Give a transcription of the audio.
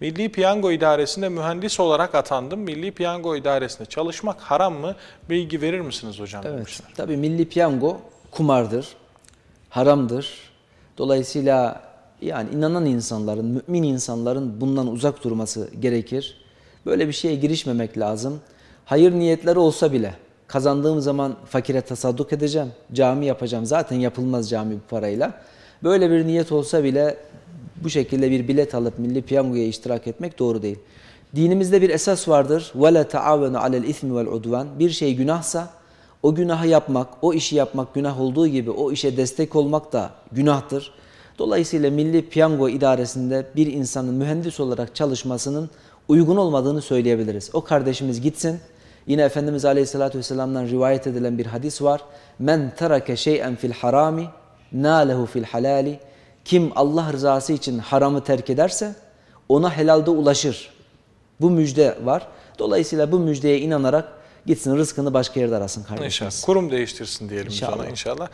Milli Piyango İdaresi'nde mühendis olarak atandım. Milli Piyango İdaresi'nde çalışmak haram mı? Bilgi verir misiniz hocam? Evet. demişler. Tabii milli piyango kumardır, haramdır. Dolayısıyla yani inanan insanların, mümin insanların bundan uzak durması gerekir. Böyle bir şeye girişmemek lazım. Hayır niyetleri olsa bile kazandığım zaman fakire tasadduk edeceğim, cami yapacağım. Zaten yapılmaz cami bu parayla. Böyle bir niyet olsa bile bu şekilde bir bilet alıp milli piyangoya iştirak etmek doğru değil. Dinimizde bir esas vardır. وَلَا تَعَوَنُ عَلَى الْاِثْمِ وَالْعُدْوَانِ Bir şey günahsa o günahı yapmak, o işi yapmak günah olduğu gibi o işe destek olmak da günahtır. Dolayısıyla Milli Piyango İdaresi'nde bir insanın mühendis olarak çalışmasının uygun olmadığını söyleyebiliriz. O kardeşimiz gitsin. Yine Efendimiz Aleyhisselatü Vesselam'dan rivayet edilen bir hadis var. Men terake şey'en fil harami nâlehu fil halali. kim Allah rızası için haramı terk ederse ona helalde ulaşır. Bu müjde var. Dolayısıyla bu müjdeye inanarak gitsin rızkını başka yerde arasın kardeşimiz. İnşallah. Kurum değiştirsin diyelim İnşallah. inşallah.